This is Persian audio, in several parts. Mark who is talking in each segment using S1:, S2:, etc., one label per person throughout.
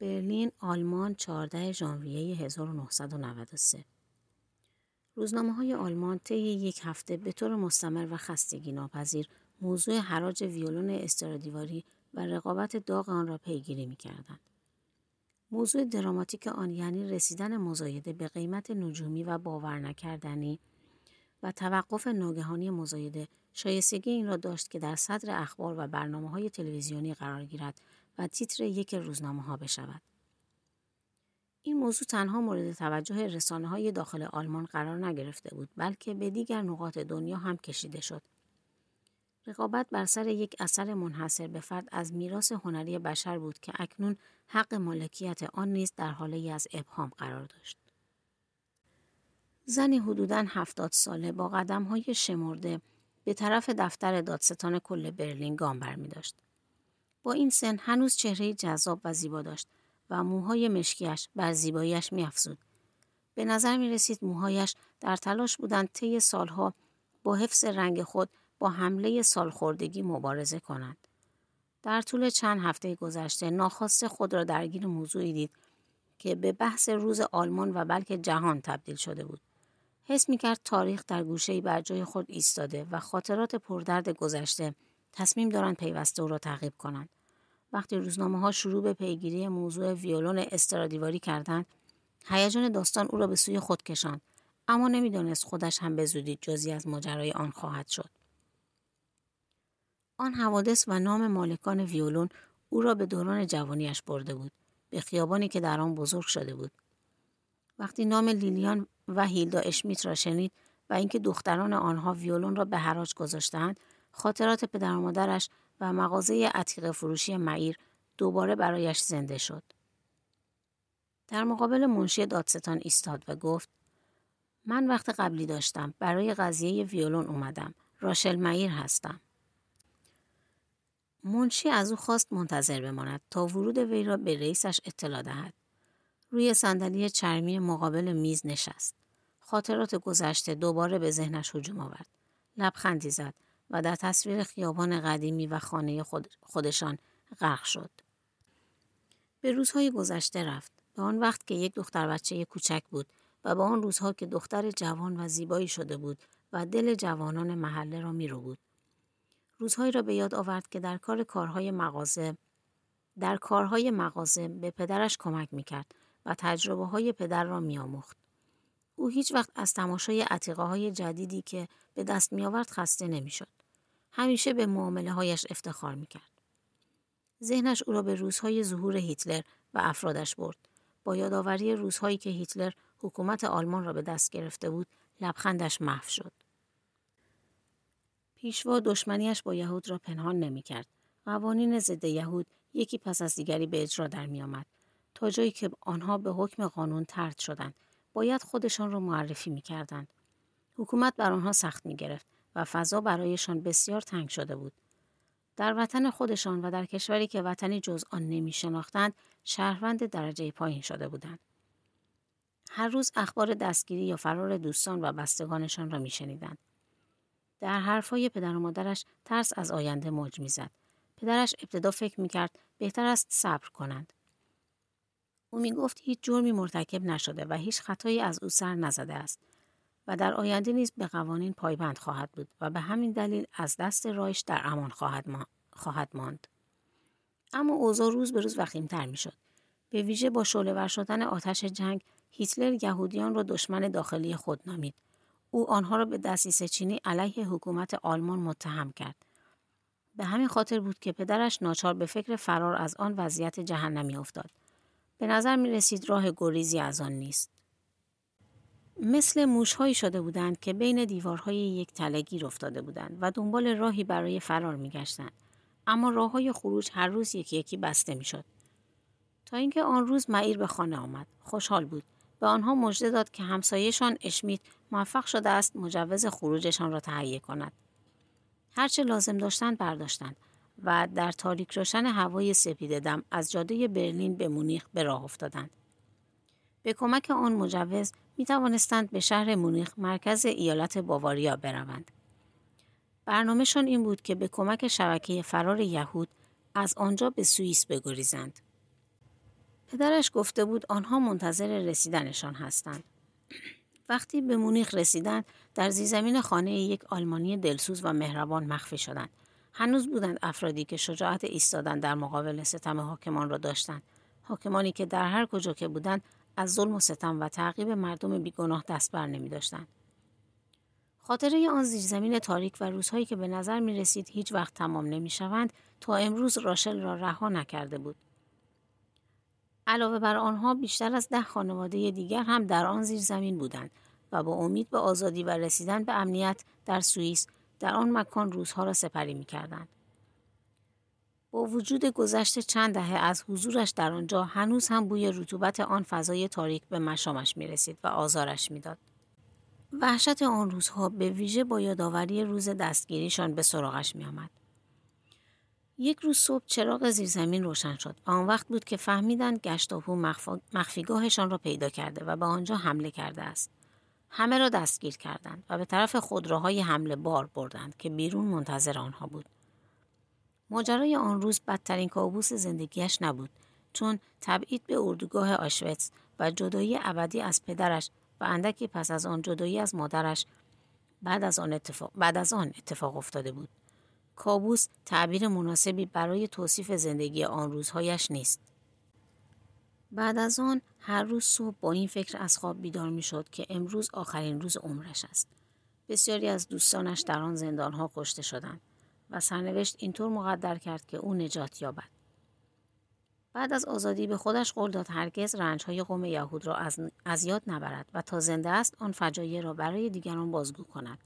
S1: برلین، آلمان 14 ژانویه 1993 روزنامه های آلمان طی یک هفته به طور مستمر و خستگی ناپذیر موضوع حراج ویولون استرادیواری و رقابت داغ آن را پیگیری می کردند. موضوع دراماتیک آن یعنی رسیدن مزایده به قیمت نجومی و باور نکردنی و توقف ناگهانی مزایده شایستگی این را داشت که در صدر اخبار و برنامه های تلویزیونی قرار گیرد و تیتر یک روزنامه ها بشود. این موضوع تنها مورد توجه رسانه های داخل آلمان قرار نگرفته بود بلکه به دیگر نقاط دنیا هم کشیده شد. رقابت بر سر یک اثر منحصر به فرد از میراث هنری بشر بود که اکنون حق مالکیت آن نیز در حاله از ابهام قرار داشت. زنی حدوداً هفتاد ساله با قدم های شمرده به طرف دفتر دادستان کل برلین گام برمی داشت. با این سن هنوز چهره جذاب و زیبا داشت و موهای مشکیش بر زیباییش افزود. به نظر می رسید موهایش در تلاش بودند طی سالها با حفظ رنگ خود با حمله سالخوردگی مبارزه کنند. در طول چند هفته گذشته ناخواسته خود را درگیر موضوعی دید که به بحث روز آلمان و بلکه جهان تبدیل شده بود. حس می کرد تاریخ در گوشه بر جای خود ایستاده و خاطرات پردرد گذشته تصمیم دارند پیوسته او را تعقیب کنند. وقتی روزنامه ها شروع به پیگیری موضوع ویولون استرادیواری کردند، هیجان داستان او را به سوی خود کشاند، اما نمی‌دانست خودش هم به زودی جزی از ماجرای آن خواهد شد. آن حوادث و نام مالکان ویولون او را به دوران جوانیش برده بود، به خیابانی که در آن بزرگ شده بود. وقتی نام لیلیان و هیلدا اشمیت را شنید و اینکه دختران آنها ویولون را به حراج گذاشتند خاطرات پدر و مادرش و مغازه عتیق فروشی معیر دوباره برایش زنده شد. در مقابل منشی دادستان ایستاد و گفت من وقت قبلی داشتم برای قضیه ویولون اومدم راشل معیر هستم. منشی از او خواست منتظر بماند تا ورود وی را به رئیسش اطلاع دهد. روی صندلی چرمی مقابل میز نشست. خاطرات گذشته دوباره به ذهنش هجوم آورد. لبخندی زد و در تصویر خیابان قدیمی و خانه خود خودشان غرق شد. به روزهای گذشته رفت. به آن وقت که یک دختر بچه کوچک بود و به آن روزها که دختر جوان و زیبایی شده بود و دل جوانان محله را می رو بود. روزهایی را به یاد آورد که در کار کارهای مغازه در کارهای مغازه به پدرش کمک می کرد و تجربه های پدر را می آموخت. او هیچ وقت از تماشای عتیقه های جدیدی که به دست می آورد خسته نمی شد. همیشه به معامله هایش افتخار می کرد. ذهنش او را به روزهای ظهور هیتلر و افرادش برد. با یادآوری روزهایی که هیتلر حکومت آلمان را به دست گرفته بود، لبخندش محو شد. پیشوا دشمنیش با یهود را پنهان نمی کرد. قوانین ضد یهود یکی پس از دیگری به اجرا در می آمد. تا جایی که آنها به حکم قانون ترد شدند. باید خودشان را معرفی می کردند. حکومت بر آنها سخت می گرفت و فضا برایشان بسیار تنگ شده بود. در وطن خودشان و در کشوری که وطنی جز آن نمی شناختند شهروند درجه پایین شده بودند. هر روز اخبار دستگیری یا فرار دوستان و بستگانشان را می شنیدند. در حرفهای پدر و مادرش ترس از آینده موج می‌زد. پدرش ابتدا فکر می‌کرد بهتر است صبر کنند. او می گفت هیچ جرمی مرتکب نشده و هیچ خطایی از او سر نزده است و در آینده نیز به قوانین پایبند خواهد بود و به همین دلیل از دست رایش در امان خواهد, ما... خواهد ماند. اما اوضاع روز به روز وخیمتر می‌شد. به ویژه با شعله شدن آتش جنگ هیتلر یهودیان را دشمن داخلی خود نامید. او آنها را به دستیسه چینی علیه حکومت آلمان متهم کرد. به همین خاطر بود که پدرش ناچار به فکر فرار از آن وضعیت جهنمی افتاد. به نظر می رسید راه گریزی از آن نیست. مثل موشهایی شده بودند که بین دیوارهای یک تلگیر افتاده بودند و دنبال راهی برای فرار می گشتند. اما راه های خروج هر روز یکی یکی بسته می شد. تا اینکه آن روز معیر به خانه آمد. خوشحال بود. به آنها مژده داد که همسایهشان اشمیت موفق شده است مجوز خروجشان را تهیه کند. هرچه لازم داشتند برداشتند و در تاریک روشن هوای سپید دم از جاده برلین به مونیخ به راه افتادند. به کمک آن مجوز می توانستند به شهر مونیخ مرکز ایالت باواریا بروند. برنامهشان این بود که به کمک شبکه فرار یهود از آنجا به سوئیس بگریزند. پدرش گفته بود آنها منتظر رسیدنشان هستند. وقتی به مونیخ رسیدند در زیرزمین خانه یک آلمانی دلسوز و مهربان مخفی شدند هنوز بودند افرادی که شجاعت ایستادن در مقابل ستم حاکمان را داشتند حاکمانی که در هر کجا که بودند از ظلم و ستم و تعقیب مردم بیگناه دست بر نمی داشتند. خاطره آن زیرزمین تاریک و روزهایی که به نظر می رسید هیچ وقت تمام نمی شوند تا امروز راشل را رها نکرده بود. علاوه بر آنها بیشتر از ده خانواده دیگر هم در آن زیر زمین بودند و با امید به آزادی و رسیدن به امنیت در سوئیس در آن مکان روزها را سپری می کردند. با وجود گذشت چند دهه از حضورش در آنجا هنوز هم بوی رطوبت آن فضای تاریک به مشامش می رسید و آزارش می‌داد. وحشت آن روزها به ویژه با یادآوری روز دستگیریشان به سراغش می آمد. یک روز صبح چراغ زیرزمین روشن شد و آن وقت بود که فهمیدند گشتاپو مخفیگاهشان را پیدا کرده و به آنجا حمله کرده است. همه را دستگیر کردند و به طرف خودروهای حمله بار بردند که بیرون منتظر آنها بود. ماجرای آن روز بدترین کابوس زندگیش نبود چون تبعید به اردوگاه آشوتس و جدایی ابدی از پدرش و اندکی پس از آن جدایی از مادرش بعد از آن اتفاق, بعد از آن اتفاق افتاده بود. کابوس تعبیر مناسبی برای توصیف زندگی آن روزهایش نیست. بعد از آن هر روز صبح با این فکر از خواب بیدار می شد که امروز آخرین روز عمرش است. بسیاری از دوستانش در آن زندانها کشته شدند و سرنوشت اینطور مقدر کرد که او نجات یابد. بعد از آزادی به خودش قول داد هرگز رنجهای قوم یهود را از, از یاد نبرد و تا زنده است آن فجایع را برای دیگران بازگو کند.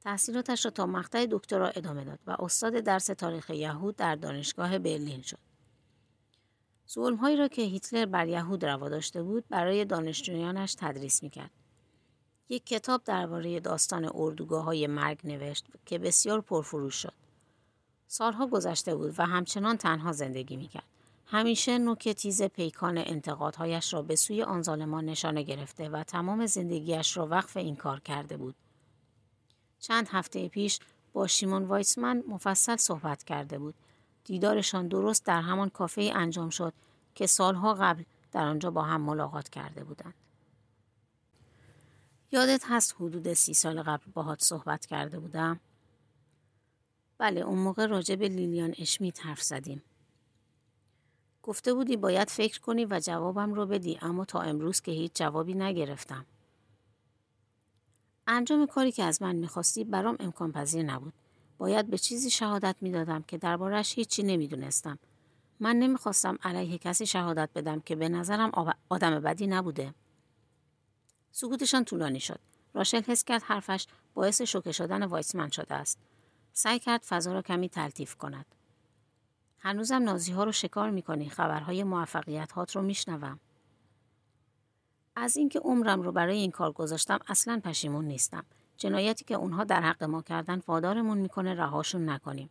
S1: تحصیلاتش را تا مقطع دکترا ادامه داد و استاد درس تاریخ یهود در دانشگاه برلین شد. ظلمهایی را که هیتلر بر یهود روا داشته بود برای دانشجویانش تدریس می‌کرد. یک کتاب درباره داستان اردوگاه های مرگ نوشت که بسیار پرفروش شد. سالها گذشته بود و همچنان تنها زندگی می‌کرد. همیشه نوک تیز پیکان انتقادهایش را به سوی آن ظالمان نشانه گرفته و تمام زندگیش را وقف این کار کرده بود. چند هفته پیش با شیمون وایسمن مفصل صحبت کرده بود. دیدارشان درست در همان کافه انجام شد که سالها قبل در آنجا با هم ملاقات کرده بودند. یادت هست حدود سی سال قبل باهات صحبت کرده بودم؟ بله اون موقع راجع به لیلیان اشمیت حرف زدیم. گفته بودی باید فکر کنی و جوابم رو بدی اما تا امروز که هیچ جوابی نگرفتم. انجام کاری که از من می‌خواستی برام امکان پذیر نبود. باید به چیزی شهادت می‌دادم که دربارش هیچی نمی‌دونستم. من نمی‌خواستم علیه کسی شهادت بدم که به نظرم آدم بدی نبوده. سکوتشان طولانی شد. راشل حس کرد حرفش باعث شوکه شدن وایسمن شده است. سعی کرد فضا را کمی تلطیف کند. هنوزم نازی ها رو شکار می‌کنی خبرهای موفقیت هات رو میشنوم. از اینکه عمرم رو برای این کار گذاشتم اصلا پشیمون نیستم. جنایتی که اونها در حق ما کردن وادارمون می‌کنه رهاشون نکنیم.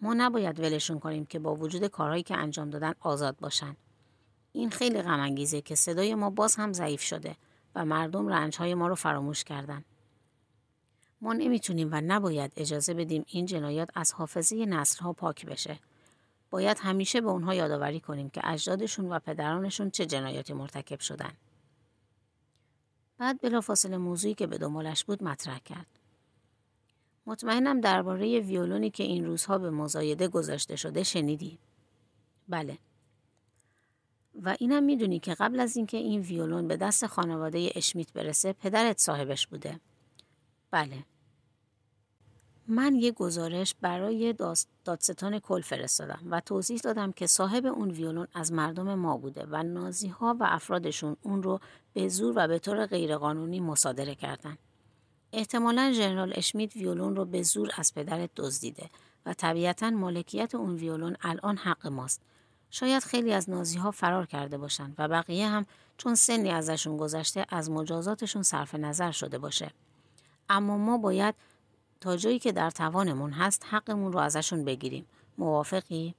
S1: ما نباید ولشون کنیم که با وجود کارهایی که انجام دادن آزاد باشن. این خیلی غم که صدای ما باز هم ضعیف شده و مردم رنجهای ما رو فراموش کردن. ما نمی‌تونیم و نباید اجازه بدیم این جنایات از حافظه نسلها پاک بشه. باید همیشه به اونها یادآوری کنیم که اجدادشون و پدرانشون چه جنایاتی مرتکب شدن. بعد بلافاصله موضوعی که به دنبالش بود مطرح کرد. مطمئنم درباره ویولونی که این روزها به مزایده گذاشته شده شنیدی. بله. و اینم می‌دونی که قبل از اینکه این ویولون به دست خانواده اشمیت برسه پدرت صاحبش بوده. بله. من یه گزارش برای دادستان کل فرستادم و توضیح دادم که صاحب اون ویولون از مردم ما بوده و نازی ها و افرادشون اون رو به زور و به طور غیرقانونی مصادره کردن. احتمالا ژنرال اشمیت ویولون رو به زور از پدرت دزدیده و طبیعتا مالکیت اون ویولون الان حق ماست. شاید خیلی از نازی ها فرار کرده باشن و بقیه هم چون سنی ازشون گذشته از مجازاتشون صرف نظر شده باشه. اما ما باید تا جایی که در توانمون هست حقمون رو ازشون بگیریم. موافقی؟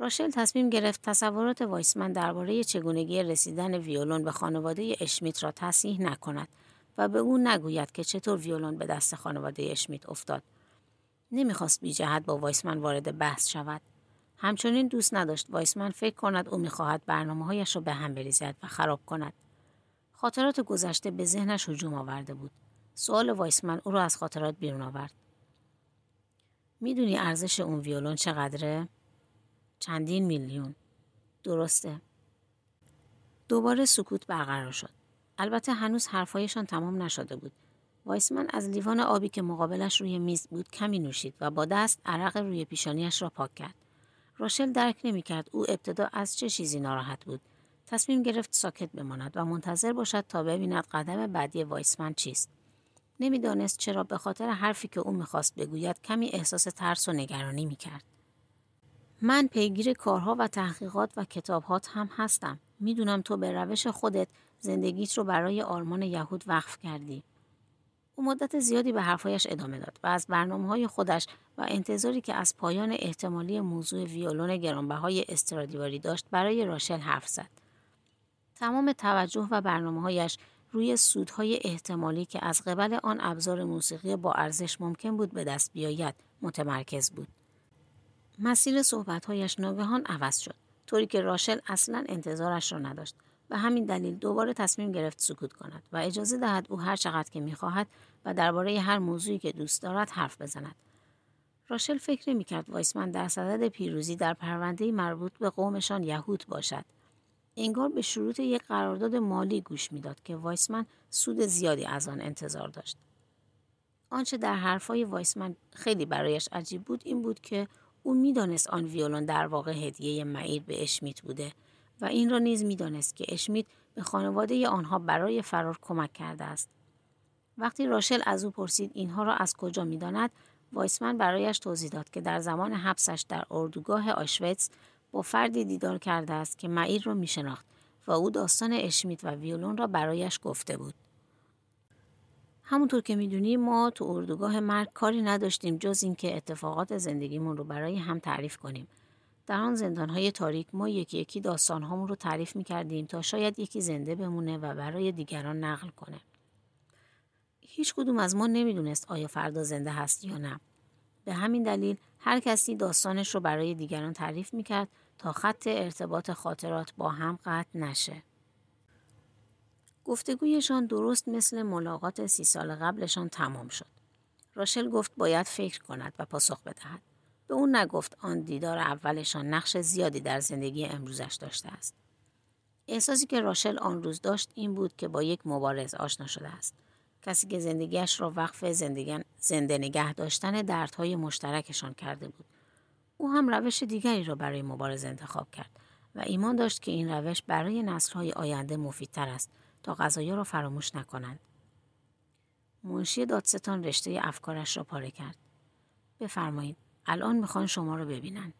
S1: راشل تصمیم گرفت تصورات وایسمن درباره چگونگی رسیدن ویولون به خانواده اشمیت را تصحیح نکند و به او نگوید که چطور ویولون به دست خانواده اشمیت افتاد. نمی‌خواست بی جهت با وایسمن وارد بحث شود. همچنین دوست نداشت وایسمن فکر کند او می‌خواهد برنامه هایش را به هم بریزد و خراب کند. خاطرات گذشته به ذهنش هجوم آورده بود. سوال وایسمن او را از خاطرات بیرون آورد. می‌دونی ارزش اون ویولون چقدره؟ چندین میلیون. درسته. دوباره سکوت برقرار شد. البته هنوز حرفهایشان تمام نشده بود. وایسمن از لیوان آبی که مقابلش روی میز بود کمی نوشید و با دست عرق روی پیشانیش را پاک کرد. راشل درک نمی‌کرد او ابتدا از چه چیزی ناراحت بود. تصمیم گرفت ساکت بماند و منتظر باشد تا ببیند قدم بعدی وایسمن چیست. نمی‌دانست چرا به خاطر حرفی که او می‌خواست بگوید کمی احساس ترس و نگرانی می‌کرد. من پیگیر کارها و تحقیقات و کتابهات هم هستم. می‌دونم تو به روش خودت زندگیت رو برای آرمان یهود وقف کردی. او مدت زیادی به حرفایش ادامه داد و از برنامه های خودش و انتظاری که از پایان احتمالی موضوع ویولون گرانبهای استرادیواری داشت برای راشل حرف زد. تمام توجه و برنامه هایش روی سودهای احتمالی که از قبل آن ابزار موسیقی با ارزش ممکن بود به دست بیاید متمرکز بود. مسیر صحبتهایش ناگهان عوض شد طوری که راشل اصلا انتظارش را نداشت و همین دلیل دوباره تصمیم گرفت سکوت کند و اجازه دهد او هر چقدر که می‌خواهد و درباره هر موضوعی که دوست دارد حرف بزند. راشل فکر نمی‌کرد وایسمن در صدد پیروزی در پرونده مربوط به قومشان یهود باشد. انگار به شروط یک قرارداد مالی گوش می‌داد که وایسمن سود زیادی از آن انتظار داشت. آنچه در حرفهای وایسمن خیلی برایش عجیب بود این بود که او می‌دانست آن ویولون در واقع هدیه معیر به اشمیت بوده و این را نیز می‌دانست که اشمیت به خانواده آنها برای فرار کمک کرده است. وقتی راشل از او پرسید اینها را از کجا می‌داند وایسمن برایش توضیح داد که در زمان حبسش در اردوگاه آشویتس با فردی دیدار کرده است که معیر را میشناخت و او داستان اشمیت و ویولون را برایش گفته بود. همونطور که می‌دونی ما تو اردوگاه مرگ کاری نداشتیم جز اینکه اتفاقات زندگیمون رو برای هم تعریف کنیم. در آن زندانهای تاریک ما یکی یکی داستانهامون رو تعریف می‌کردیم تا شاید یکی زنده بمونه و برای دیگران نقل کنه. هیچ کدوم از ما نمی‌دونست آیا فردا زنده هست یا نه. به همین دلیل هر کسی داستانش رو برای دیگران تعریف می‌کرد تا خط ارتباط خاطرات با هم قطع نشه. گفتگویشان درست مثل ملاقات سی سال قبلشان تمام شد. راشل گفت باید فکر کند و پاسخ بدهد. به اون نگفت آن دیدار اولشان نقش زیادی در زندگی امروزش داشته است. احساسی که راشل آن روز داشت این بود که با یک مبارز آشنا شده است. کسی که زندگیش را وقف زنده نگه داشتن دردهای مشترکشان کرده بود. او هم روش دیگری را برای مبارزه انتخاب کرد و ایمان داشت که این روش برای نسلهای آینده مفیدتر است تا غذایا را فراموش نکنند. منشی دادستان رشته افکارش را پاره کرد. بفرمایید الان می‌خوان شما رو ببینن.